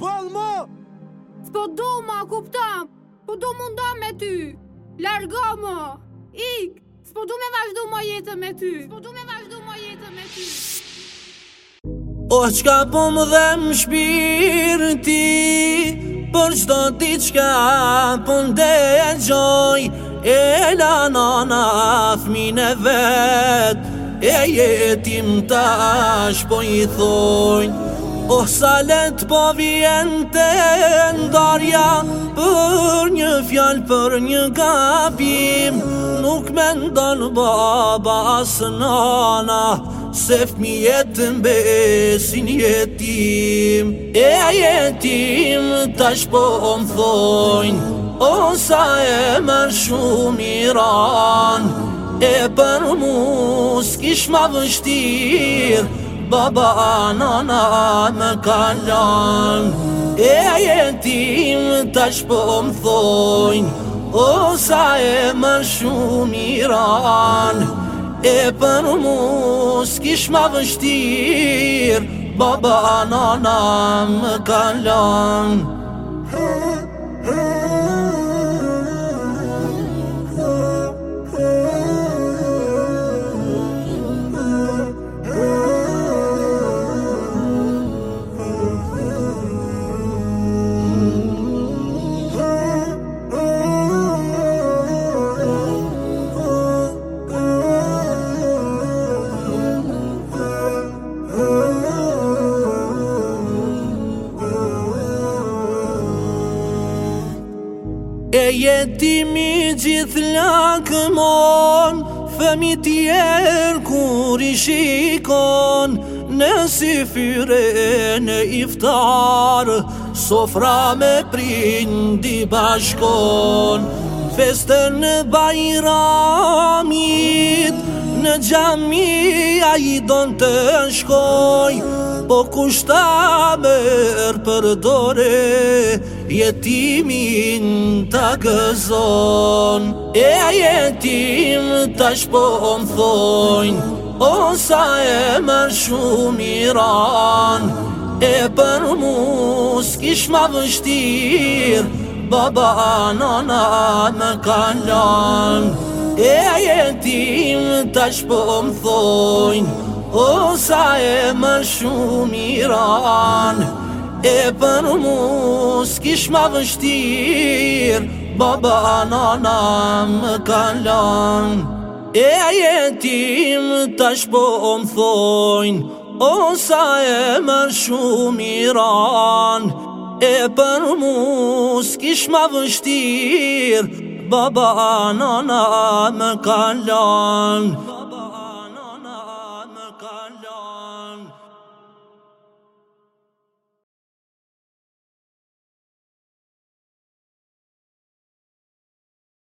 Bëllë mo! S'po du ma, kuptam! Po do mundam me ty! Largo mo! Ik! S'po du me vazhdu ma jetë me ty! S'po du me vazhdu ma jetë me ty! O qka po më dhe më shpirë ti Por qdo ti qka po më gjoj E la nana thmin e vetë E jetim tash po i thojnë Oh salet po vjen të ndarja Për një fjalë, për një gabim Nuk me ndonë baba asë nana Se fmi jetën besin jetim E jetim tash po më thojnë O sa e mërë shumë i ranë E për mu s'kish ma vështirë baba anana më kalan E jetim tash po më thojnë O sa e më shumë E për mu s'kish ma vështir Baba anana më kalan E jetimi gjithë lakë Fëmi tjerë kur i shikon Në si fyre e në iftar Sofra me prindi bashkon Feste në bajramit Në gjami a i don të shkoj Po kushta mërë përdore jetimin ta gëzon E jetim ta shpo më O sa e mërë shumë i ranë E për mu s'kish ma vështirë Baba nana më kanë E jetim ta shpo më O sa e mërë shumë i ranë E për mu s'kish ma vështir Baba anana më kalan E jetim tash po më thojnë O sa e mërë shumë i E për mu s'kish ma vështir Baba anana më kalan kalan